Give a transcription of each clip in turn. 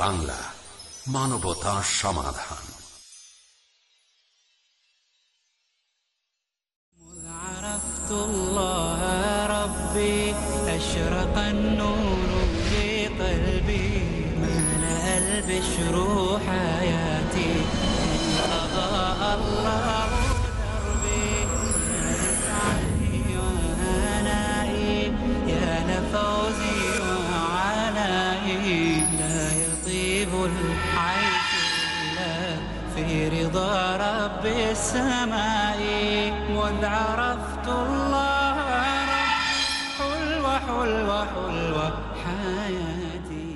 বাংলা মানবতা সমাধান عرفت الله ربي أشرق النور في قلبي ملأ البشر حياتي رب السماء مذ عرفت الله حلوة حلوة حلوة حياتي.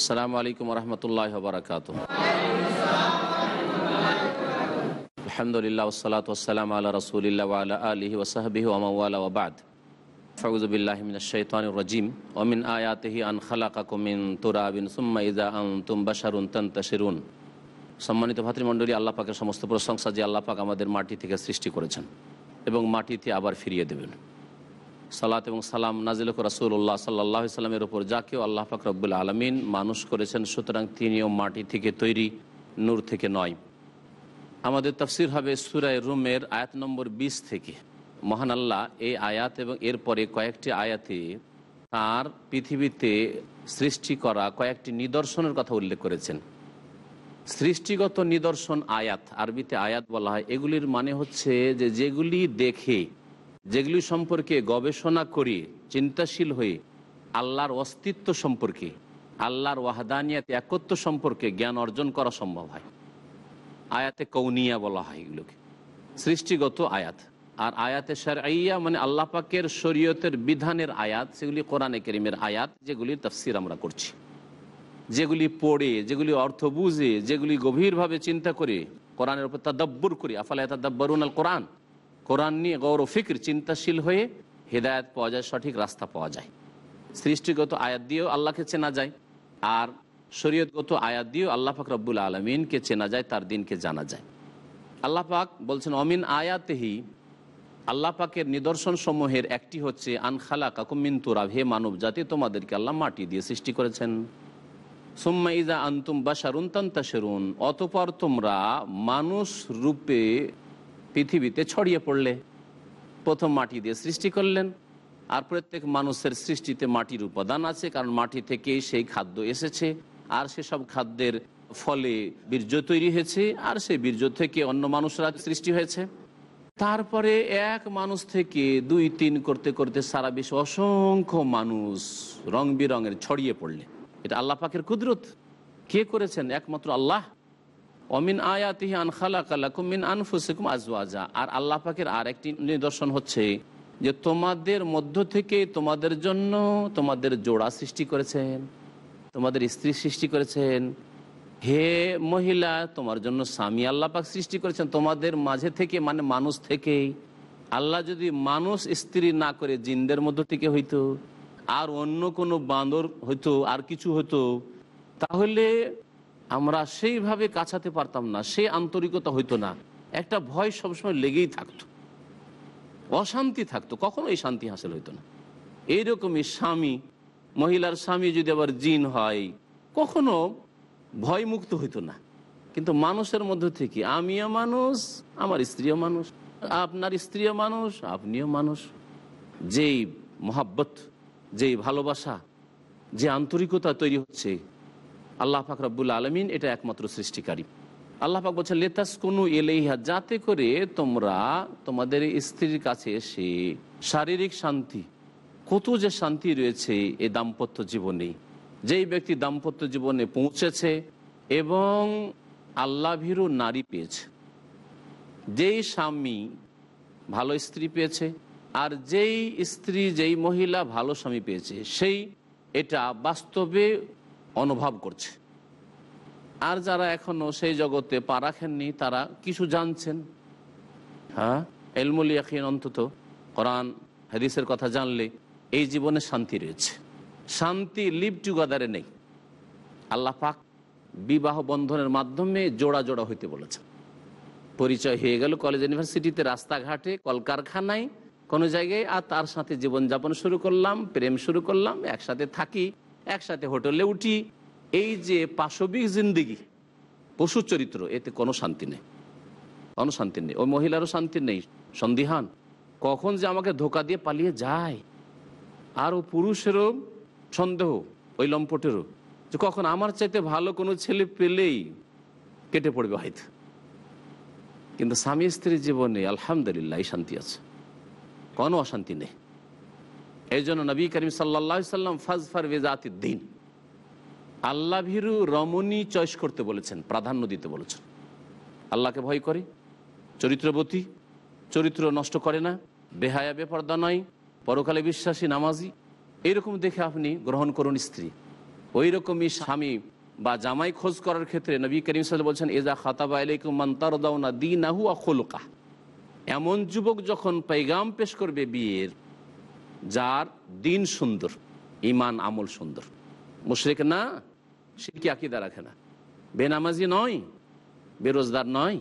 السلام عليكم ورحمة الله وبركاته. الحمد لله والصلاة والسلام على رسول الله وعلى آله وصحبه ومن والاه وبعد. অমিন আন সম্মানিত ভাতৃমন্ডলী আল্লাপাকের সমস্ত প্রশংসা যে আল্লাপাক আমাদের মাটি থেকে সৃষ্টি করেছেন এবং মাটিতে আবার ফিরিয়ে দেবেন। সালাত এবং সালাম নাজিলক রাসুল্লাহ সাল্লাহ সাল্লামের ওপর যাকেও আল্লাহ পাক রব্বুল আলমিন মানুষ করেছেন, সুতরাং তিনিও মাটি থেকে তৈরি, নূর থেকে নয়। আমাদের তফসির হবে সুরায় রুমের আয়াত নম্বর ২০ থেকে। মহান আল্লাহ এই আয়াত এবং এরপরে কয়েকটি আয়াতে তার পৃথিবীতে সৃষ্টি করা কয়েকটি নিদর্শনের কথা উল্লেখ করেছেন। সৃষ্টিগত নিদর্শন আয়াত, আরবিতে আয়াত বলা হয়। এগুলির মানে হচ্ছে যে যেগুলি দেখে, যেগুলি সম্পর্কে গবেষণা করে, চিন্তাশীল হয়ে আল্লাহর অস্তিত্ব সম্পর্কে, আল্লাহর ওয়াহাদানিয়াত, একত্ব সম্পর্কে জ্ঞান অর্জন করা সম্ভব হয়। আয়াতে কৌনিয়া বলা হয় এগুলোকে। সৃষ্টিগত আয়াত। আর আয়াতে সারাইয়া মানে আল্লাহ পাকের শরীয়তের বিধানের আয়াত, সেগুলি কোরআনে করিমের আয়াত যেগুলির তফসির আমরা করছি। যেগুলি পড়ে, যেগুলি অর্থ বুঝে, যেগুলি গভীরভাবে চিন্তা করে, কোরআনের উপর তাদাব্বুর করে। আফালা তাদাব্বরুন আল কোরআন কোরআন নিয়ে গৌরব ফিক্র, চিন্তাশীল হয়ে হেদায়ত পাওয়া যায়, সঠিক রাস্তা পাওয়া যায়। সৃষ্টিগত আয়াত দিয়েও আল্লাহকে চেনা যায়, আর শরীয়তগত আয়াত দিয়েও আল্লাহ পাক রব্বুল আলমিনকে চেনা যায়, তার দিনকে জানা যায়। আল্লাহ পাক বলছেন, অমিন আয়াতেহি আল্লাহ পাকের নিদর্শন সমূহের একটি হচ্ছে আনখালা কাকুমিন তুরাব হে মানব জাতি, তোমাদেরকে আল্লাহ মাটি দিয়ে সৃষ্টি করেছেন। সুম্মা ইজা আন্তুম বাসারুন তান্তাসেরুন অতপর তোমরা মানুষ রূপে পৃথিবীতে ছড়িয়ে পড়লে, প্রথম মাটি দিয়ে সৃষ্টি করলেন। আর প্রত্যেক মানুষের সৃষ্টিতে মাটির উপাদান আছে, কারণ মাটি থেকেই সেই খাদ্য এসেছে। আর সেসব খাদ্যের ফলে বীর্য তৈরি হয়েছে, আর সেই বীর্য থেকে অন্য মানুষরা সৃষ্টি হয়েছে। তারপরে এক মানুষ থেকে দুই, তিন করতে করতে সারা বিশ্ব অসংখ্য মানুষ রং বেরঙের ছড়িয়ে পড়লে। এটা আল্লাহ পাকের কুদরত। কে করেছেন? একমাত্র আল্লাহ। অমিন আয়াতিহি আন খালাকালাকুম মিন আনফুসিকুম আজওয়াজা। আর আল্লাহ পাকের আর একটি নিদর্শন হচ্ছে যে তোমাদের মধ্য থেকে তোমাদের জন্য তোমাদের জোড়া সৃষ্টি করেছেন, তোমাদের স্ত্রী সৃষ্টি করেছেন হে মহিলা, তোমার জন্য স্বামী আল্লাহ পাক সৃষ্টি করেছেন। তোমাদের মাঝে থেকে মানে মানুষ থেকেই। আল্লাহ যদি মানুষ স্ত্রী না করে, জিনদের মধ্য থেকে হইতো, আর অন্য কোনো বাঁদর হইতো, আর কিছু হতো তাহলে আমরা সেইভাবে কাছাতে পারতাম না সে আন্তরিকতা হইতো না। একটা ভয় সবসময় লেগেই থাকতো। অশান্তি থাকতো কখনো এই শান্তি হাসিল হইতো না। এইরকমই স্বামী, মহিলার স্বামী যদি আবার জিন হয়, কখনো ভয় মুক্ত হইতো না। কিন্তু মানুষের মধ্য থেকে আমিও মানুষ, আমার স্ত্রীও মানুষ, আপনার স্ত্রীও মানুষ, আপনিও মানুষ। যেই মহাব্বত, যেই ভালোবাসা, যে আন্তরিকতা তৈরি হচ্ছে, আল্লাহ পাক রব্বুল আলমিন এটা একমাত্র সৃষ্টিকারী। আল্লাহ পাক বলছে লেতাস কোনো এলেইহা যাতে করে তোমরা তোমাদের স্ত্রীর কাছে এসে শারীরিক শান্তি, কত যে শান্তি রয়েছে এই দাম্পত্য জীবনে যেই ব্যক্তি দাম্পত্য জীবনে পৌঁছেছে এবং আল্লাহ ভীরু নারী পেয়েছে, যেই স্বামী ভালো স্ত্রী পেয়েছে আর যেই স্ত্রী, যেই মহিলা ভালো স্বামী পেয়েছে, সেই এটা বাস্তবে অনুভব করছে। আর যারা এখনও সেই জগতে পা রাখেননি, তারা কিছু জানছেন। হ্যাঁ? এলমুল অন্তত কোরআন, হাদিসের কথা জানলে এই জীবনে শান্তি রয়েছে। শান্তি লিভ টুগেদারে নেই। আল্লাহ পাক বিবাহ বন্ধনের মাধ্যমে জোড়া জোড়া হইতে বলেছেন। পরিচয় হয়ে গেল কলেজ ইউনিভার্সিটিতে রাস্তাঘাটে, কলকারখানায়, কোনো জায়গায়, আর তার সাথে জীবনযাপন শুরু করলাম, প্রেম শুরু করলাম, একসাথে থাকি, একসাথে হোটেলে উঠি। এই যে পাশবিক জিন্দিগি পশু চরিত্র, এতে কোনো শান্তি নেই। কোনো শান্তি নেই। ওই মহিলারও শান্তি নেই। সন্দিহান, কখন যে আমাকে ধোকা দিয়ে পালিয়ে যায়। আর ও পুরুষেরও সন্দেহ ওই লম্পটেরও যে কখন আমার চাইতে ভালো কোনো ছেলে পেলেই কেটে পড়বে হয়তো কিন্তু স্বামী স্ত্রীর জীবনে আলহামদুলিল্লাহ শান্তি আছে। কোনো অশান্তি নেই। এই জন্য নবী করিম সাল্লা সাল্লাম ফাজফার বেজাতির দিন আল্লাহ ভীরু রমণী চয়েস করতে বলেছেন, প্রাধান্য দিতে বলেছেন। আল্লাহকে ভয় করে, চরিত্রবতী, চরিত্র নষ্ট করে না, বেহায়া, বেপর্দা নয়, পরকালে বিশ্বাসী, নামাজি এইরকম দেখে আপনি গ্রহণ করুন স্ত্রী। ওই রকমই স্বামী বা জামাই খোঁজ করার ক্ষেত্রে নবী করিম সাল বলছেন এজা খাতাবা আলাইকুম মান্তার দাওনা দিন আহু আখলুকা এমন যুবক যখন পেগাম পেশ করবে বিয়ের, যার দিন সুন্দর ইমান আমল সুন্দর। মুশরিক না, সে কি আকিদা রাখে না? বেনামাজি নয়, বেরোজগার নয়,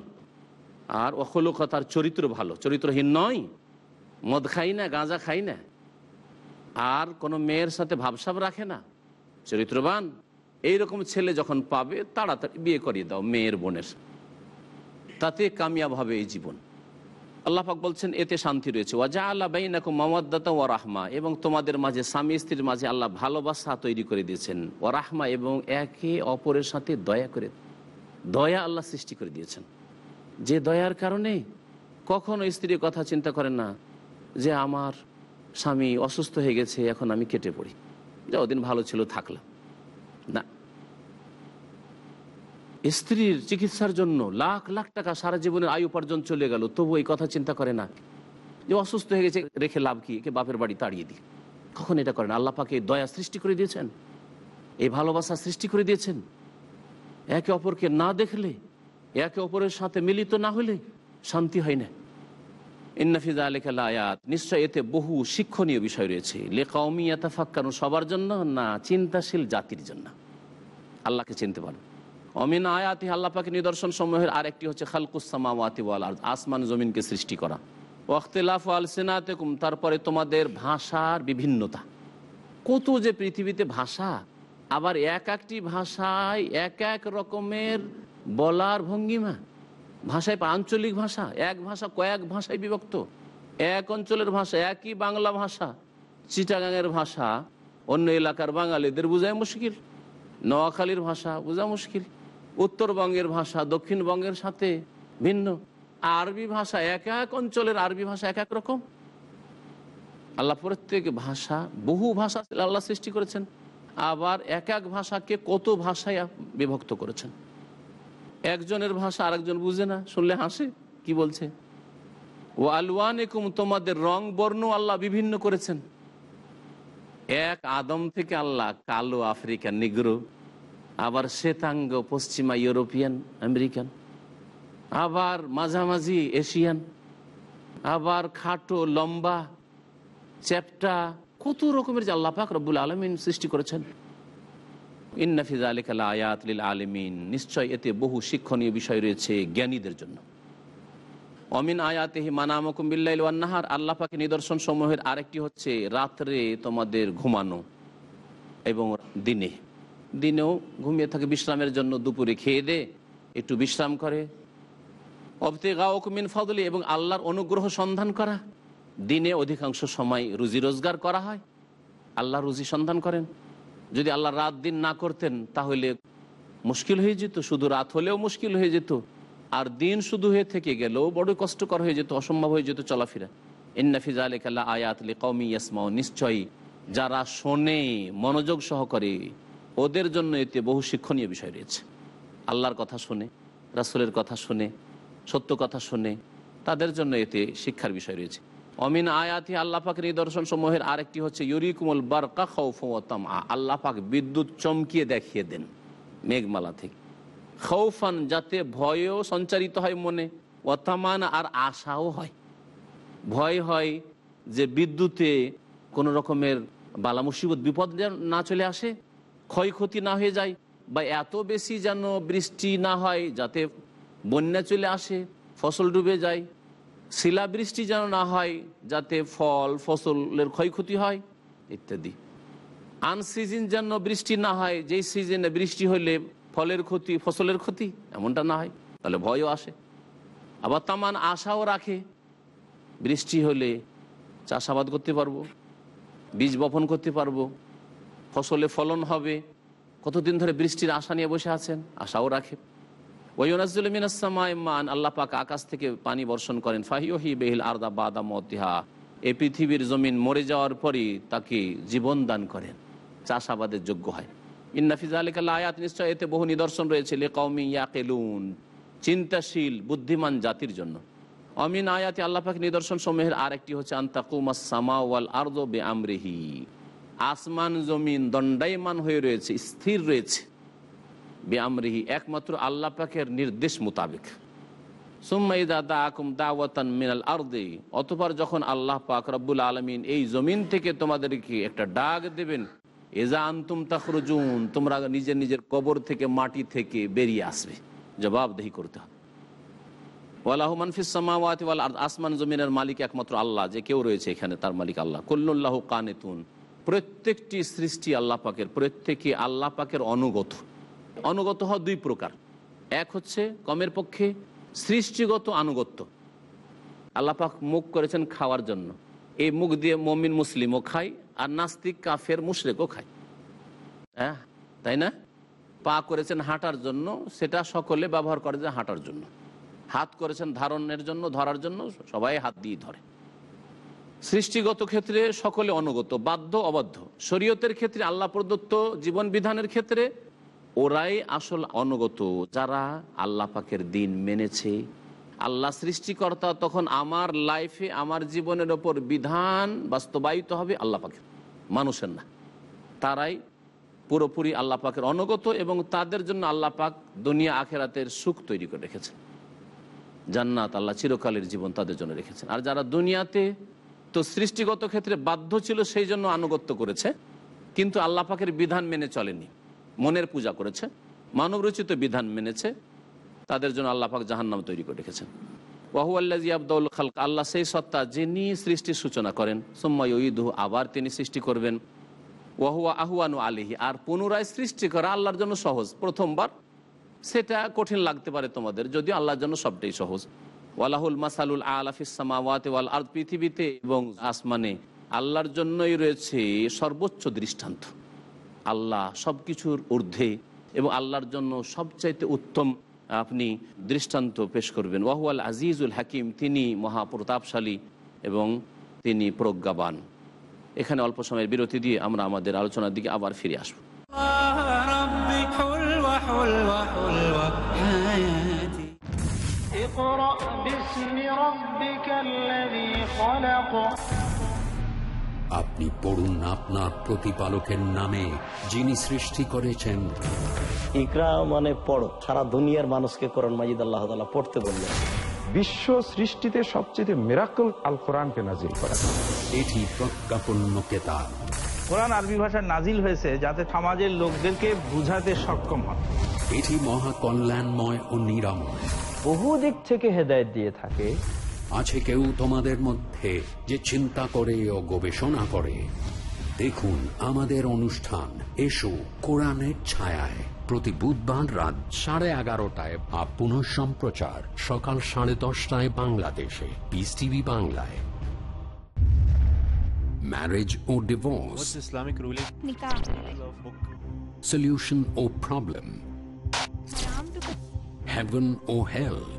আর অখলুকতার চরিত্র ভালো, চরিত্রহীন নয়। মদ খাই না, গাঁজা খাই না। আর কোনো মেয়ের সাথে ভাবসাব রাখে না। চরিত্রবান। এইরকম ছেলে যখন পাবে, তাড়াতাড়ি বিয়ে করিয়ে দাও মেয়ের বোনের তাতে কামিয়াব হবে এই জীবন। আল্লাহাক বলছেন, এতে শান্তি রয়েছে। ওয়াজা আল্লাহ বাইনাকুম মামাদ্দাতা ও রাহমা। এবং তোমাদের মাঝে স্বামী স্ত্রীর মাঝে আল্লাহ ভালোবাসা তৈরি করে দিয়েছেন। ও রাহমা এবং একে অপরের সাথে দয়া করে, দয়া আল্লাহ সৃষ্টি করে দিয়েছেন। যে দয়ার কারণে কখনো স্ত্রীর কথা চিন্তা করেন না যে আমার স্বামী অসুস্থ হয়ে গেছে, এখন আমি কেটে পড়ি। যা ওদিন ভালো ছিল থাকলাম না। স্ত্রীর চিকিৎসার জন্য লাখ লাখ টাকা সারা জীবনের আয়ু উপার্জন চলে গেল, তবু এই কথা চিন্তা করে না। যে অসুস্থ হয়ে গেছে, রেখে লাভ কি? একে বাপের বাড়ি তাড়িয়ে দিই। কখন এটা করেন? আল্লাহ পাকে দয়া সৃষ্টি করে দিয়েছেন? এই ভালোবাসা সৃষ্টি করে দিয়েছেন? একে অপরকে না দেখলে, একে অপরের সাথে মিলিত না হলে শান্তি হয় না। ইন্নাফিজা আয়াত নিশ্চয় এতে বহু শিক্ষণীয় বিষয় রয়েছে। লেখাউমি এতাফাক্কানো সবার জন্য না চিন্তাশীল জাতির জন্য? আল্লাহকে চিনতে পারো। অমিন আয়াতি আল্লাহ পাকে নিদর্শন সমূহের আরেকটি হচ্ছে খালকুসামাওয়াতি ওয়াল আরদ, আসমান জমিনকে সৃষ্টি করা। ওয়াখতিলাফ আল সেনাতেকুম তারপরে তোমাদের ভাষার বিভিন্নতা। কত যে পৃথিবীতে ভাষা আবার এক একটি ভাষায় এক এক রকমের বলার ভঙ্গিমা। ভাষায় আঞ্চলিক ভাষা, এক ভাষা, কয়েক ভাষায় বিভক্ত। এক অঞ্চলের ভাষা, একই বাংলা ভাষা, চিটাগাঙের ভাষা, অন্য এলাকার বাঙালিদের বোঝায় মুশকিল। নোয়াখালীর ভাষা বোঝা মুশকিল। উত্তরবঙ্গের ভাষা দক্ষিণবঙ্গের সাথে ভিন্ন। আরবি ভাষা এক এক অঞ্চলের আরবি ভাষা এক এক রকম। আল্লাহ প্রত্যেক ভাষা, বহু ভাষা আল্লাহ সৃষ্টি করেছেন। আবার এক এক ভাষাকে কত ভাষায় বিভক্ত করেছেন। একজনের ভাষা আরেকজন বুঝে না, শুনলে হাসে, কি বলছে? ও আলওয়ানেকুম, তোমাদের রং বর্ণ আল্লাহ বিভিন্ন করেছেন। এক আদম থেকে আল্লাহ কালো আফ্রিকান নিগ্রো, আবার শ্বেতাঙ্গ, পশ্চিমা ইউরোপিয়ান, আমেরিকান, আবার মাঝামাঝি এশিয়ান, আবার খাটো, লম্বা, চ্যাপটা, কত রকমের যে আল্লাহ পাক রব্বুল আলমিন সৃষ্টি করেছেন। ইন্নাফিজ আয়াত লিল আলমিন। নিশ্চয় এতে বহু শিক্ষণীয় বিষয় রয়েছে জ্ঞানীদের জন্য। অমিন আয়াতেহি মানামকুম বিল্লাইল ওয়ান্নাহার আল্লাহ পাকে নিদর্শন সমূহের আরেকটি হচ্ছে রাত্রে তোমাদের ঘুমানো এবং দিনে। দিনেও ঘুমিয়ে থাকে বিশ্রামের জন্য দুপুরে খেয়ে দে, একটু বিশ্রাম করে। অবতে গাওকুমিন ফদলি এবং আল্লাহর অনুগ্রহ সন্ধান করা। দিনে অধিকাংশ সময় রুজি রোজগার করা হয়। আল্লাহ রুজি সন্ধান করেন। যদি আল্লাহ রাত দিন না করতেন, তাহলে মুশকিল হয়ে যেত, শুধু রাত হলেও মুশকিল হয়ে যেত। আর দিন শুধু হয়ে থেকে গেলেও বড় কষ্টকর হয়ে যেত, অসম্ভব হয়ে যেত চলাফেরা। ইন্নাফিজ আলিকাল্লা আয়াতলি কৌমি ইয়াসমাও নিশ্চয়ই যারা শোনে, মনোযোগ সহকারে, ওদের জন্য এতে বহু শিক্ষণীয় বিষয় রয়েছে। আল্লাহর কথা শুনে, রাসুলের কথা শুনে, সত্য কথা শুনে, তাদের জন্য এতে শিক্ষার বিষয় রয়েছে। অমিন আয়াতি আল্লাহ পাকের নিদর্শন সমূহের আরেকটি হচ্ছে ইউরিকুমল বারকা খৌফম আল্লাহ পাক বিদ্যুৎ চমকিয়ে দেখিয়ে দেন মেঘমালা থেকে। খৌফান যাতে ভয়ও সঞ্চারিত হয় মনে ওতামান আর আশাও হয়। ভয় হয় যে বিদ্যুতে কোনো রকমের বালা মুসিবত, বিপদ না চলে আসে, ক্ষয়ক্ষতি না হয়ে যায়, বা এত বেশি যেন বৃষ্টি না হয় যাতে বন্যা চলে আসে, ফসল ডুবে যায় শিলাবৃষ্টি যেন না হয়, যাতে ফল, ফসলের ক্ষয়ক্ষতি হয়, ইত্যাদি। আনসিজন যেন বৃষ্টি না হয়, যেই সিজনে বৃষ্টি হলে ফলের ক্ষতি, ফসলের ক্ষতি, এমনটা না হয়, তাহলে ভয়ও আসে। আবার তামান আশাও রাখে, বৃষ্টি হলে চাষাবাদ করতে পারব, বীজ বপন করতে পারব, ফসলে ফলন হবে। কতদিন ধরে বৃষ্টির আশা নিয়ে বসে আছেন, আশাও রাখে। ওয়নাজুল মিনাসামায় মান আল্লাহ পাক আকাশ থেকে পানি বর্ষণ করেন। ফাহিওহি বেহিল আরদা বাদা মতিহা এই পৃথিবীর জমিন মরে যাওয়ার পরই তাকে জীবন দান করেন। চাষাবাদের যোগ্য হয়। ইন্নাফিজ আলিকাল্লা আয়াত নিশ্চয় এতে বহু নিদর্শন রয়েছে। লে কৌমি ইয়াকেলুন, চিন্তাশীল, বুদ্ধিমান জাতির জন্য। অমিন আয়াতে আল্লাহ পাক নিদর্শন সমূহের আরেকটি হচ্ছে আন্তাকুমা সামা ওয়াল আর্দ বে আমরিহি আসমান জমিন দণ্ডায়মান হয়ে রয়েছে, স্থির রয়েছে। বে আমরিহি একমাত্র আল্লাহ পাকের নির্দেশ মোতাবেক। সুম্মাইদা দা আকুম দাওয়াতান মিনাল আর্দে, অতপর যখন আল্লাহ পাক রব্বুল আলমিন এই জমিন থেকে তোমাদেরকে একটা ডাক দেবেন এজা আন্তুম তাখরুজুন, তোমরা নিজের নিজের কবর থেকে, মাটি থেকে বেরিয়ে আসবে। জবাবদেহি করতে হবে। ওয়ালাহমান ফিসামাওয়াতি ওয়াল আসমান জমিনের মালিক একমাত্র আল্লাহ, যে কেউ রয়েছে এখানে তার মালিক আল্লাহ। কুল্লুল্লাহ কানেতুন, প্রত্যেকটি সৃষ্টি আল্লাহ পাকের, প্রত্যেকে আল্লাহ পাকের অনুগত। অনুগত হওয়া দুই প্রকার। এক হচ্ছে কমের পক্ষে সৃষ্টিগত আনুগত্য। আল্লাহ পাক মুখ করেছেন খাওয়ার জন্য। এই মুখ দিয়ে মমিন মুসলিমও খায় আর নাস্তিক কাফের মুশরেকও খায়। হ্যাঁ তাই না? পা করেছেন হাঁটার জন্য, সেটা সকলে ব্যবহার করে যে হাঁটার জন্য। হাত করেছেন ধারণের জন্য, ধরার জন্য, সবাই হাত দিয়ে ধরে। সৃষ্টিগত ক্ষেত্রে সকলে অনুগত, বাধ্য, অবাধ্য। শরীয়তের ক্ষেত্রে আল্লাহ প্রদত্ত জীবন বিধানের ক্ষেত্রে ওরাই আসল অনুগত, যারা আল্লাহ পাকের দিন মেনেছে। আল্লাহ সৃষ্টিকর্তা তখন আমার লাইফে আমার জীবনের ওপর বিধান বাস্তবায়িত হবে আল্লাহ পাকের, মানুষের না। তারাই পুরোপুরি আল্লাহ পাকের অনুগত এবং তাদের জন্য আল্লাহ পাক দুনিয়া আখেরাতের সুখ তৈরি করে রেখেছেন। জান্নাত আল্লাহ চিরকালের জীবন তাদের জন্য রেখেছেন। আর যারা দুনিয়াতে তো সৃষ্টিগত ক্ষেত্রে বাধ্য ছিল, সেই জন্য আনুগত্য করেছে। কিন্তু আল্লাহ পাকের বিধান মেনে চলেনি। মনের পূজা করেছে, মানবরচিত বিধান মেনেছে, তাদের জন্য আল্লাহ পাক জাহান্নাম তৈরি করে রেখেছেন। ওয়াহু আল্লাহ আব্দুল খালক, আল্লাহ সেই সত্তা যিনি সৃষ্টির সূচনা করেন সোম্মাই ঈদু আবার তিনি সৃষ্টি করবেন। ওয়াহুয়া আহুয়ানু আলিহি আর পুনরায় সৃষ্টি করা আল্লাহর জন্য সহজ। প্রথমবার সেটা কঠিন লাগতে পারে তোমাদের, যদিও আল্লাহর জন্য সবটাই সহজ। ওয়ালাহুল মাসালুল আলাফিসামাওয়াতে ওয়াল আর পৃথিবীতে এবং আসমানে আল্লাহর জন্যই রয়েছে সর্বোচ্চ দৃষ্টান্ত। আল্লাহ সব কিছুর ঊর্ধ্বে এবং আল্লাহর জন্য সবচাইতে উত্তম আপনি দৃষ্টান্ত পেশ করবেন ওয়াহুয়াল আজিজুল হাকিম তিনি মহাপ্রতাপশালী এবং তিনি প্রজ্ঞাবান এখানে অল্প সময়ের বিরতি দিয়ে আমরা আমাদের আলোচনার দিকে আবার ফিরে আসবো ربي حلوة حلوة حلوة حياتي اقرأ باسم ربك الذي خلق আপনি পড়ুন আপনার প্রতিপালকের নামে যিনি সৃষ্টি করেছেন। ইকরা মানে পড়ো সারা দুনিয়ার মানুষকে কোরআন মাজিদ আল্লাহ পড়তে বললেন। বিশ্ব সৃষ্টিতে সবচেয়ে মেরাকল আল কোরআনকে নাজিল করা। এটি প্রজ্ঞাপন্য কেতাব। কোরআন আরবি ভাষায় নাজিল হয়েছে যাতে সমাজের লোকদেরকে বুঝাতে সক্ষম হয়। এটি মহা কল্যাণময় ও নিরাময়। বহু দিক থেকে হেদায়েত দিয়ে থাকে আছে কেউ তোমাদের মধ্যে যে চিন্তা করে ও গবেষণা করে। দেখুন আমাদের অনুষ্ঠান। এসো কোরআনের ছায়ায়। প্রতি বুধবার রাত সাড়ে এগারোটায় বা পুনঃ সম্প্রচার। সকাল সাড়ে দশটায় বাংলাদেশে। পিস টিভি বাংলায়। ম্যারেজ ও ডিভোর্স ইসলামিক সলিউশন ও প্রবলেম heaven ও hell?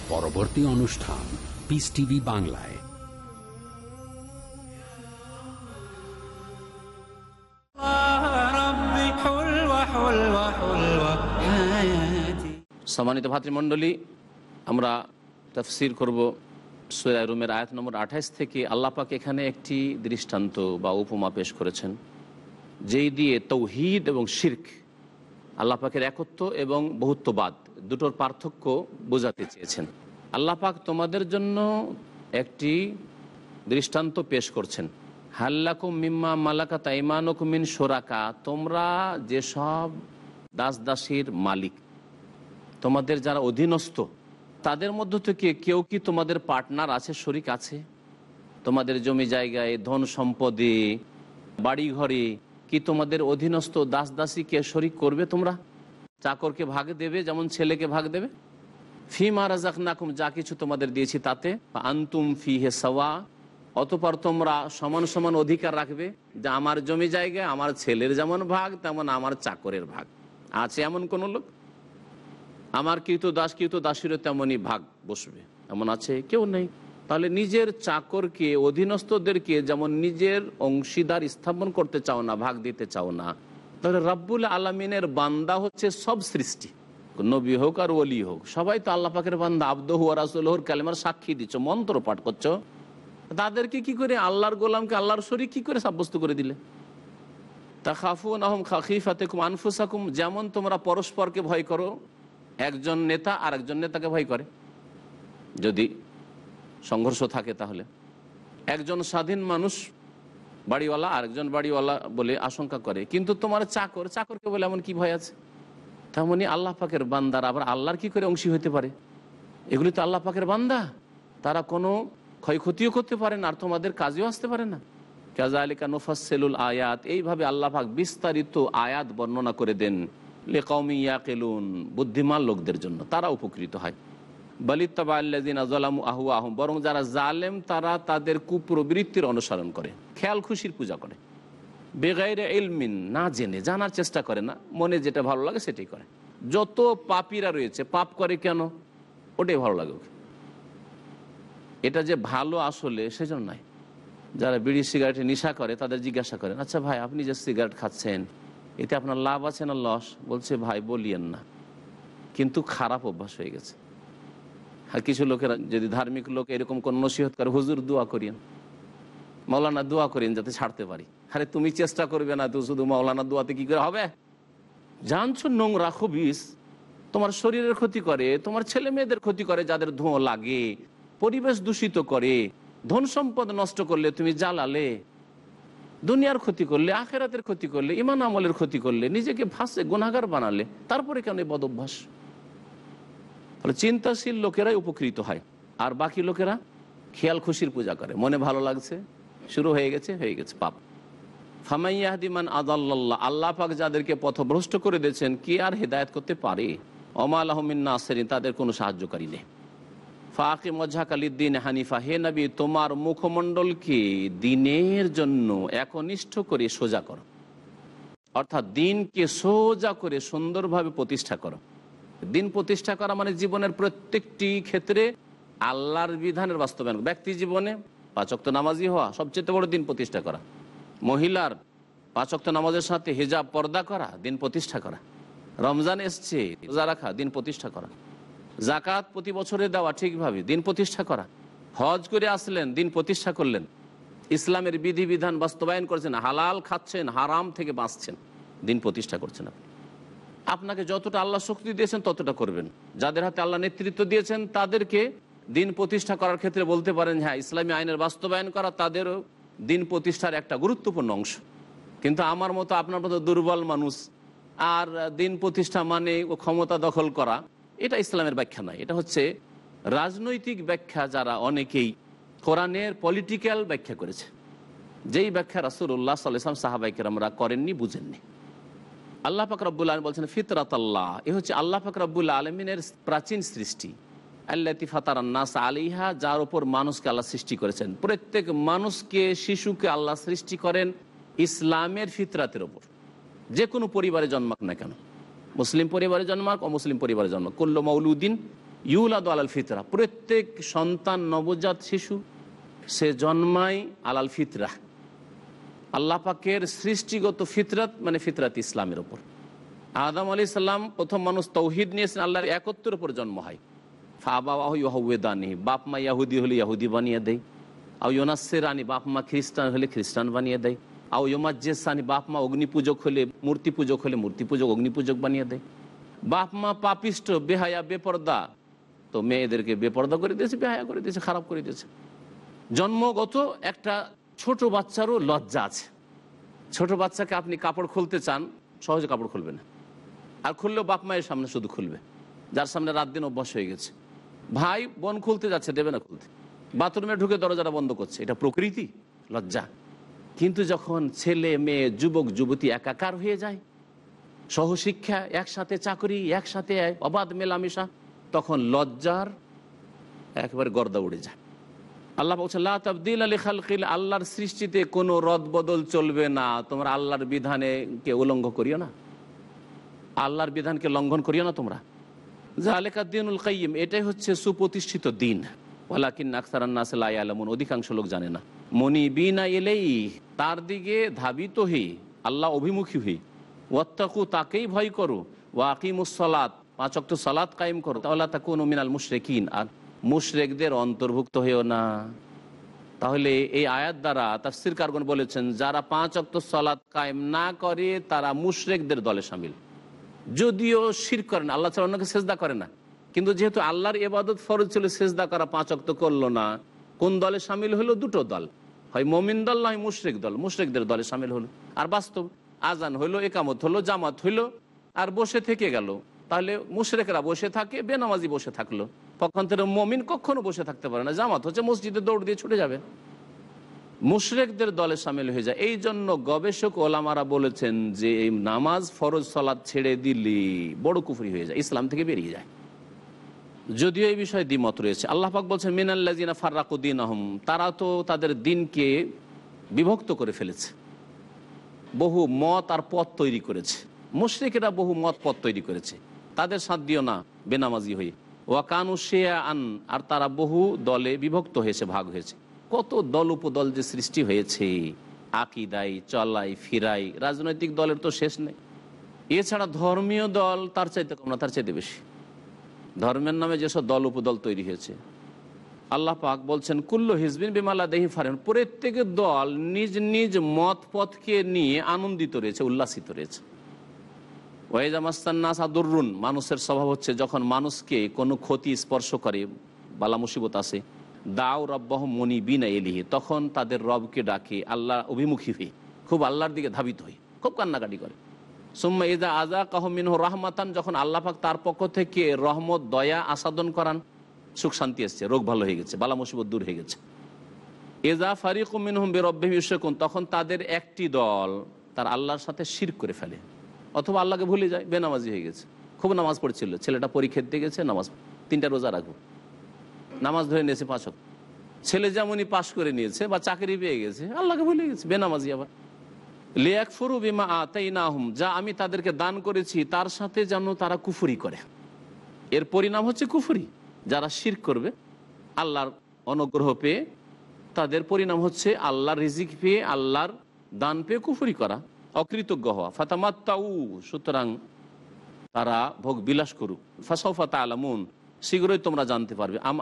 পরবর্তী অনুষ্ঠান পিস টিভি বাংলায়। সম্মানিত ভাতৃমণ্ডলী, আমরা তফসির করব সোয়া রুমের আয়াত নম্বর আঠাইশ থেকে। আল্লাপাক এখানে একটি দৃষ্টান্ত বা উপমা পেশ করেছেন, যেই দিয়ে তৌহিদ এবং শির্ক আল্লাপাকের একত্ব এবং বহুত্ববাদ দুটোর পার্থক্য বোঝাতে চেয়েছেন। আল্লাহ পাক তোমাদের জন্য একটি দৃষ্টান্ত পেশ করছেন। হাল্লাকুম মিম্মা মালাকা তাইমানুকুম মিন সোরাকা তোমরা যেসব দাস দাসীর মালিক, তোমাদের যারা অধীনস্থ, তাদের মধ্য থেকে কেউ কি তোমাদের পার্টনার আছে, শরিক আছে? তোমাদের জমি জায়গায় ধন সম্পদে বাড়ি ঘরে কি তোমাদের অধীনস্থ দাস দাসীকে শরিক করবে তোমরা? চাকরকে ভাগ দেবে, যেমন ছেলেকে ভাগ দেবে? ফি মারাজাক নাকুম যা কিছু তোমাদের দিয়েছি তাতে আন্তুম ফি হে সওয়া, অতপর তোমরা সমান সমান অধিকার রাখবে, যে আমার জমি জায়গায় আমার ছেলের যেমন ভাগ, তেমন আমার চাকরের ভাগ। আছে এমন কোন লোক? আমার কৃত দাস, কৃত দাসীরও তেমনই ভাগ বসবে। এমন আছে? কেউ নেই। তাহলে নিজের চাকরকে, অধীনস্থদেরকে যেমন নিজের অংশীদার স্থাপন করতে চাও না, ভাগ দিতে চাও না, তাহলে রাব্বুল আলমিনের বান্দা হচ্ছে সব সৃষ্টি। নবী হোক আর ওলি হোক, সবাই তো আল্লাহ পাকের বান্দা আব্দহু রাসুল্লাহর কালেমার সাক্ষী দিচ্ছ, মন্ত্র পাঠ করছ। তাদেরকে কি করে আল্লাহর গোলামকে আল্লাহর শরীর কি করে সাব্যস্ত করে দিলে? তা খাফুন আহম খাকিফাতেকুম আনফুসাকুম, যেমন তোমরা পরস্পরকে ভয় করো, একজন নেতা আর একজন নেতাকে ভয় করে। যদি সংঘর্ষ থাকে তাহলে। একজন স্বাধীন মানুষ বাড়িওয়ালা আরেকজন বাড়িওয়ালা বলে আশঙ্কা করে, কিন্তু তোমার চাকর, চাকরকে বলে এমন কি ভয় আছে? তেমনি আল্লাহ পাকের বান্দার আবার আল্লাহর কি করে অংশী হতে পারে? এগুলি তো আল্লাহ পাকের বান্দা। তারা কোনো ক্ষয়ক্ষতিও করতে পারে না, আর তোমাদের কাজেও আসতে পারে না। কাজা আলিকা নুফাসেলুল আয়াত, এইভাবে আল্লাহ পাক বিস্তারিত আয়াত বর্ণনা করে দেন লেকৌমি ইয়াকেলুন, বুদ্ধিমান লোকদের জন্য। তারা উপকৃত হয়। বলিত্তাবা আল্লাদিন আজলাম আহু আহম বরং যারা জালেম তারা তাদের কুপ্রবৃত্তির অনুসরণ করে, খেয়াল খুশির পূজা করে। বেগাইরে এলমিন না জেনে, জানার চেষ্টা করে না, মনে যেটা ভালো লাগে সেটাই করে। যত পাপীরা রয়েছে, পাপ করে কেন? ওটাই ভালো লাগে ওকে। এটা যে ভালো আসলে সেজন্য নয়। যারা বিড়ি সিগারেটে নেশা করে, তাদের জিজ্ঞাসা করেন আচ্ছা ভাই, আপনি যে সিগারেট খাচ্ছেন, এতে আপনার লাভ আছে না লস? বলছে, ভাই, বলিয়েন না। কিন্তু খারাপ অভ্যাস হয়ে গেছে। আর কিছু লোকেরা, যদি ধার্মিক লোক এরকম কোন নসিহত করে, হুজুর, দোয়া করিয়েন। মৌলানা দোয়া করিয়েন যাতে ছাড়তে পারি। আরে তুমি চেষ্টা করবে না তো শুধু মাওলানা দোয়াতে কি করে হবে? জানছো নোংরা খবিস? তোমার শরীরের ক্ষতি করে, তোমার ছেলে মেয়েদের ক্ষতি করে, যাদের ধোঁয়া লাগে, পরিবেশ দূষিত করে, ধন সম্পদ নষ্ট করলে তুমি জ্বালালে, দুনিয়ার ক্ষতি করলে, আখেরাতের ক্ষতি করলে, ইমান আমলের ক্ষতি করলে, নিজেকে ফাঁসে গুণাগার বানালে, তারপরে কেন বদ অভ্যাস চিন্তাশীল লোকেরাই উপকৃত হয়। আর বাকি লোকেরা খেয়াল খুশির পূজা করে। মনে ভালো লাগছে? শুরু হয়ে গেছে হয়ে গেছে, পাপ। ফামাইয়াহদিমান আদাল্লাহ আল্লাহ পাক যাদেরকে পথভ্রষ্ট করে দিয়েছেন, কি আর হেদায়ত করতে পারে? অমাল আহমিন নাসরিন, তাদের কোনো সাহায্যকারী নেই। ফাঁকে মজাক আলিদ্দিন হানিফা, হে নবী, তোমার মুখমণ্ডলকে দিনের জন্য একনিষ্ঠ করে সোজা করো? অর্থাৎ দিনকে সোজা করে সুন্দরভাবে প্রতিষ্ঠা করো। দিন প্রতিষ্ঠা করা মানে জীবনের প্রত্যেকটি ক্ষেত্রে আল্লাহর বিধানের বাস্তবায়ন। ব্যক্তি জীবনে পাচক্ত নামাজি হওয়া সবচেয়ে বড় দিন প্রতিষ্ঠা করা। মহিলার পাচক্ত নামাজের সাথে হিজাব পর্দা করা, দিন প্রতিষ্ঠা করা। রমজান এসছে, রোজা রাখা, দিন প্রতিষ্ঠা করা। জাকাত প্রতি বছরে দেওয়া ঠিকভাবে, দিন প্রতিষ্ঠা করা। হজ করে আসলেন, দিন প্রতিষ্ঠা করলেন। ইসলামের বিধিবিধান বাস্তবায়ন করছেন, হালাল খাচ্ছেন, হারাম থেকে বাঁচছেন। দিন প্রতিষ্ঠা করছেন আপনি। আপনাকে যতটা আল্লাহ শক্তি দিয়েছেন, ততটা করবেন। যাদের হাতে আল্লাহ নেতৃত্ব দিয়েছেন, তাদেরকে দিন প্রতিষ্ঠা করার ক্ষেত্রে বলতে পারেন হ্যাঁ ইসলামী আইনের বাস্তবায়ন করা, তাদেরও দিন প্রতিষ্ঠার একটা গুরুত্বপূর্ণ অংশ। কিন্তু আমার মতো আপনার মতো দুর্বল মানুষ আর দিন প্রতিষ্ঠা মানে ও ক্ষমতা দখল করা, এটা ইসলামের ব্যাখ্যা নয়। এটা হচ্ছে রাজনৈতিক ব্যাখ্যা যারা অনেকেই কোরআনের পলিটিক্যাল ব্যাখ্যা করেছে। যেই ব্যাখ্যা রাসুল্লাহ সাল্লাম সাহাবাইকের আমরা করেননি, বুঝেননি। আল্লাহ পাক আলম বলছেন ফিতরাত আল্লাহ এ হচ্ছে আল্লাহ পাক রব্বুল আলমিনের প্রাচীন সৃষ্টি। আল্লাতি ফাতারান্নাস আলিহা যার উপর মানুষকে আল্লাহ সৃষ্টি করেছেন। প্রত্যেক মানুষকে, শিশুকে আল্লাহ সৃষ্টি করেন ইসলামের ফিতরাতের ওপর যে কোনো পরিবারে জন্মাক না কেন। মুসলিম পরিবারে জন্মাক, অমুসলিম পরিবারে জন্মাক। কুল্ল মৌলুদ্দিন ইউলাদ আলাল ফিতরা। প্রত্যেক সন্তান, নবজাত শিশু, সে জন্মায় আলাল ফিতরা। আল্লাহ পাকের সৃষ্টিগত ফিতরাত মানে ফিতরাত ইসলামের ওপর আদম আলি সাল্লাম প্রথম মানুষ তৌহিদ নিয়েছেন, আল্লাহর একত্রের উপর জন্ম হয়। ফাবাহুদানি বাপ মা ইয়াহুদি হলে ইয়াহুদি বানিয়ে দেয় আও ইয়োনাসের আনি বাপ মা খ্রিস্টান হলে খ্রিস্টান বানিয়ে দেয় আও ইয়োমাজ্জেসানি বাপ মা অগ্নি পূজক হলে মূর্তি পূজক হলে মূর্তি পূজক অগ্নি পূজক বানিয়ে দেয় বাপ মা পাপিষ্ট বেহায়া বেপর্দা তো মেয়েদেরকে বেপর্দা করে দিয়েছে, বেহায়া করে দিয়েছে, খারাপ করে দিয়েছে। জন্মগত একটা ছোট বাচ্চারও লজ্জা আছে। ছোট বাচ্চাকে আপনি কাপড় খুলতে চান, সহজে কাপড় খুলবে না। আর খুললেও বাপ মায়ের সামনে শুধু খুলবে। যার সামনে রাত দিন অভ্যাস হয়ে গেছে। ভাই বোন খুলতে যাচ্ছে, দেবে না খুলতে। বাথরুমে ঢুকে দরজাটা বন্ধ করছে। এটা প্রকৃতি, লজ্জা। কিন্তু যখন ছেলে, মেয়ে, যুবক, যুবতী একাকার হয়ে যায়, সহশিক্ষা, একসাথে চাকরি, একসাথে অবাধ মেলামেশা, তখন লজ্জার একেবারে গর্দা উড়ে যায়। আল্লাহ বলছেন আল্লাহর সৃষ্টিতে কোনো রদ বদল চলবে না। তোমরা আল্লাহর বিধানে উল্লঙ্ঘ করিও না। আল্লাহর বিধানকে লঙ্ঘন করিও না তোমরা। জালেকা দিনুল কাইম এটাই হচ্ছে সুপ্রতিষ্ঠিত দিন। ওয়ালাকিন আকসারান্নাসলাই আলমন অধিকাংশ লোক জানে না। মনি বিনা এলেই তার দিকে ধাবিত হই আল্লাহ অভিমুখী হই ওয়াত্তাকু, তাকেই ভয় করো। ওয়াকিমুসলাত পাঁচ অক্ট সালাত কায়েম করো। তাহলে তা কোন মিনাল মুশরেকিন, আর মুশরেকদের অন্তর্ভুক্ত হয়েও না। তাহলে এই আয়াত দ্বারা তাফসির কারগন বলেছেন, যারা পাঁচ অক্ত সালাত কায়েম না করে, তারা মুশরেকদের দলে সামিল। যদিও শির করে না, আল্লাহ ছাড়া অন্যকে সেজদা করে না। কিন্তু যেহেতু আল্লাহর এবাদত ফরজ ছিল, সেজদা করা পাঁচ অক্ত করল না। কোন দলে সামিল হলো? দুটো দল। হয় মমিন দল, নয় মুশরেক দল। মুশরেকদের দলে সামিল হলো। আর বাস্তব, আজান হইল একামত হলো, জামাত হইল, আর বসে থেকে গেল। তাহলে মুশরেকরা বসে থাকে, বেনামাজি বসে থাকল। পক্ষান্তরে মমিন কখনো বসে থাকতে পারে না। জামাত হচ্ছে মসজিদে দৌড় দিয়ে ছুটে যাবে। মুশরেকদের দলে সামিল হয়ে যায়। এই জন্য গবেষক, ওলামারা বলেছেন যে এই নামাজ ফরজ সলাদ ছেড়ে দিলে বড় কুফরি হয়ে যায়, ইসলাম থেকে বেরিয়ে যায়। যদিও এই বিষয়ে দ্বিমত রয়েছে। আল্লাহ পাক বলছেন মিনাল্লাজিনা ফার্রাকুদ্দিন আহম তারা তো তাদের দিনকে বিভক্ত করে ফেলেছে। বহু মত আর পথ তৈরি করেছে। মুশ্রিকেরা বহু মত পথ তৈরি করেছে। তাদের সাথ দিও না বেনামাজি হয়ে। ওয়াকানু শেয়া আন আর তারা বহু দলে বিভক্ত হয়েছে, ভাগ হয়েছে। কত দল উপদল যে সৃষ্টি হয়েছে আকিদাই চলাই ফিরাই রাজনৈতিক দলের তো শেষ নেই। এছাড়া ধর্মীয় দল তার চাইতে কম না, তার চাইতে বেশি। ধর্মের নামে যেসব দল উপদল তৈরি হয়েছে, আল্লাহ পাক বলছেন, কুল্লু হিজবিন বিমালা দেহি ফারেন প্রত্যেকের দল নিজ নিজ মত পথকে নিয়ে আনন্দিত রয়েছে, উল্লাসিত রয়েছে। ওয়াইজামাস্তান্নাস আদুরুন মানুষের স্বভাব হচ্ছে, যখন মানুষকে কোনো ক্ষতি স্পর্শ করে, বালা মুসিবত আসে দাও রব্বাহ মনি বিনা এলিহি তখন তাদের রবকে ডাকে, আল্লাহ অভিমুখী হয়ে খুব আল্লাহর দিকে ধাবিত হয়ে খুব কান্নাকাটি করে। সুম্মা ইজা আজা কাহমিন রহমাতান, যখন আল্লাহ পাক তার পক্ষ থেকে রহমত, দয়া, আসাদন করান, সুখ শান্তি এসছে রোগ ভালো হয়ে গেছে, বালা মুসিবত দূর হয়ে গেছে। এজা ফারিক মিনহুম বেরব্বাহি ইউশেকুন তখন তাদের একটি দল তার আল্লাহর সাথে শির করে ফেলে, অথবা আল্লাহকে ভুলে যায়, বেনামাজি হয়ে গেছে, খুব নামাজ পড়ছিল, ছেলেটা পরীক্ষা দিয়ে গেছে, নামাজ তিনটা রোজা রাখব। নামাজ ধরে নিয়েছে পাঁচক। ছেলে যেমনই পাশ করে নিয়েছে বা চাকরি পেয়ে গেছে, আল্লাহকে ভুলে গেছে, বেনামাজি আবার। লেয়াক ফরু বিমা আতাই না হুম যা আমি তাদেরকে দান করেছি, তার সাথে যেন তারা কুফুরি করে। এর পরিণাম হচ্ছে কুফুরি। যারা শির করবে, আল্লাহর অনুগ্রহ পেয়ে, তাদের পরিণাম হচ্ছে আল্লাহর রিজিক পেয়ে, আল্লাহর দান পেয়ে কুফুরি করা, অকৃতজ্ঞ হওয়া। ফাতামাত্তাউ, সুতরাং তারা ভোগ বিলাস করুক। ফাসফাতা আলামুন শীঘ্রই তোমরা জানতে পারবে। আম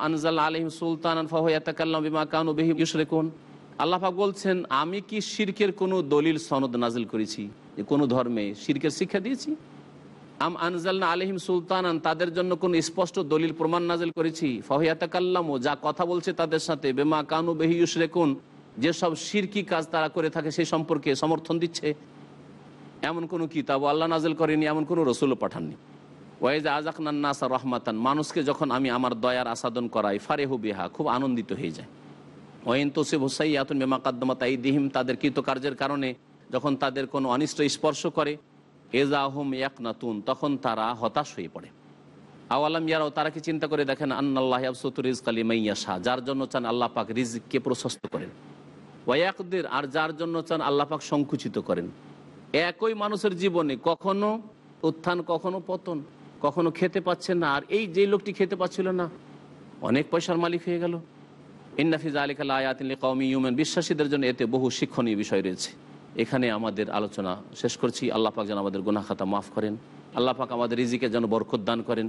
আলহিম সুলতান কানু আল্লাহাক বলছেন, আমি কি শিরকের কোনো দলিল, সনদ নাজিল করেছি? যে কোনো ধর্মে শিরকের শিক্ষা দিয়েছি? আম আনজালনা আলহিম সুলতানান, তাদের জন্য কোন স্পষ্ট দলিল, প্রমাণ নাজিল করেছি? ফাহিয়াতাকাল্লামও যা কথা বলছে তাদের সাথে, বেমা কানু বেহি ইউশরেকুন, যেসব শিরকি কাজ তারা করে থাকে, সেই সম্পর্কে সমর্থন দিচ্ছে। এমন কোনো কিতাব আল্লাহ নাজিল করেনি, এমন কোনো রসুলও পাঠাননি। ওয়াইজ আজাক নান্নাসা রহমাতান, মানুষকে যখন আমি আমার দয়ার আসাদন করাই, ফারেহু বিহা, খুব আনন্দিত হয়ে যায়। ওয়েন তোসিব হুসাইয়াতুন বেমা কাদ্দমাত দিহিম তাদের কৃতকার্যের কারণে যখন তাদের কোনো অনিষ্ট স্পর্শ করে এজাহুম এক নাতুন তখন তারা হতাশ হয়ে পড়ে। আওয়ালাম ইয়ারাও, তারা কি চিন্তা করে দেখেন, আন্নাল্লাহ আবসুতুর রিজক আলী মাইয়া শাহ যার জন্য চান আল্লাহ পাক রিজিককে প্রশস্ত করেন। ওয়াকদের আর যার জন্য চান আল্লাহ পাক সংকুচিত করেন। একই মানুষের জীবনে কখনো উত্থান, কখনো পতন। কখনো খেতে পাচ্ছে না আর এই যে লোকটি খেতে পাচ্ছিল না অনেক পয়সার মালিক হয়ে গেল ইন্নাফিজ আলিকাল আয়াতিল কৌমি ইউমেন বিশ্বাসীদের জন্য এতে বহু শিক্ষণীয় বিষয় রয়েছে এখানে আমাদের আলোচনা শেষ করছি আল্লাহ পাক যেন আমাদের গুনাহ খাতা মাফ করেন আল্লাহ পাক আমাদের রিজিকে যেন বরকত দান করেন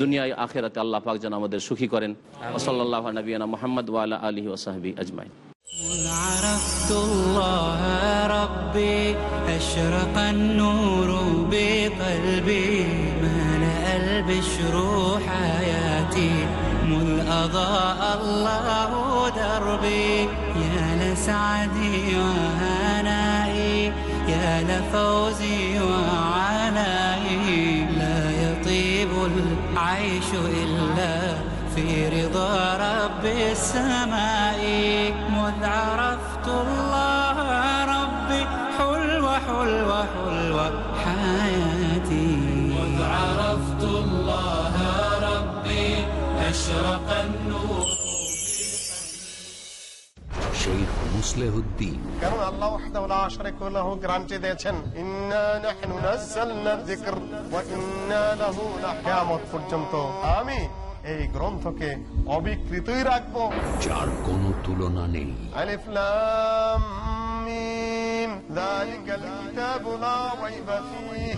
দুনিয়ায় আখেরাতে আল্লাহ পাক যেন আমাদের সুখী করেন ওসল্লাহ নবীনা মোহাম্মদ ওয়ালা আলহি ওসাহাবি আজমাইন عرفت الله ربي أشرق النور بقلبي البشر حياتي. مذ أضاء الله دربي. يا لسعدي وهنائي. يا لفوزي وعنائي لا يطيب العيش إلا في رضا رب السماء. مذ عرفت الله ربي حلوة حلوة حلوة শেখ মুসলেহুদ্দিন। কারণ আল্লাহ ওয়াহদাহু লা শারীকা লাহু গ্যারান্টি দিয়েছেন ইন্না নাহনু নাযালনা যিকর ওয়া ইন্না লাহু কিয়ামত পর্যন্ত। আমি এই গ্রন্থকে অবিকৃতই রাখব। যার কোনো তুলনা নেই। আলিফ লাম মিম। যালিকাল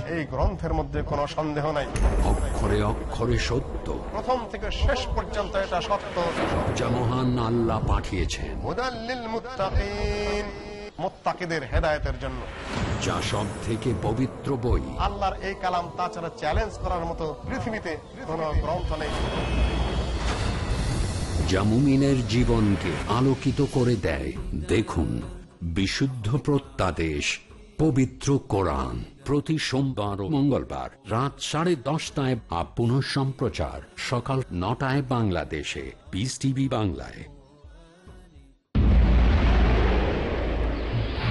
এই গ্রন্থের মধ্যে কোনো সন্দেহ নাই। অক্ষরে অক্ষরে সত্য। প্রথম থেকে শেষ পর্যন্ত এটা সত্য। যা মহান আল্লাহ পাঠিয়েছেন। মুত্তাকিন জন্য। যা সব থেকে পবিত্র বই। আল্লাহর এই কালাম তাছাড়া চ্যালেঞ্জ করার মতো পৃথিবীতে কোনো গ্রন্থ নেই। যা মুমিনের জীবনকে আলোকিত করে দেয়। দেখুন বিশুদ্ধ প্রত্যাদেশ। পবিত্র কোরআন প্রতি সোমবার ও মঙ্গলবার রাত সাড়ে দশটায় বা পুনঃ সম্প্রচার সকাল নটায় বাংলাদেশে। পিস টিভি বাংলায়।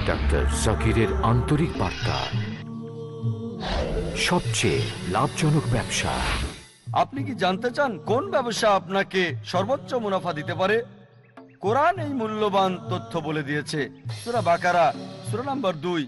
ডাক্তার জাকিরের আন্তরিক বার্তা। সবচেয়ে লাভজনক ব্যবসা। আপনি কি জানতে চান কোন ব্যবসা আপনাকে সর্বোচ্চ মুনাফা দিতে পারে? কোরআন এই মূল্যবান তথ্য বলে দিয়েছে। সুরা বাকারা সুরা নাম্বার দুই।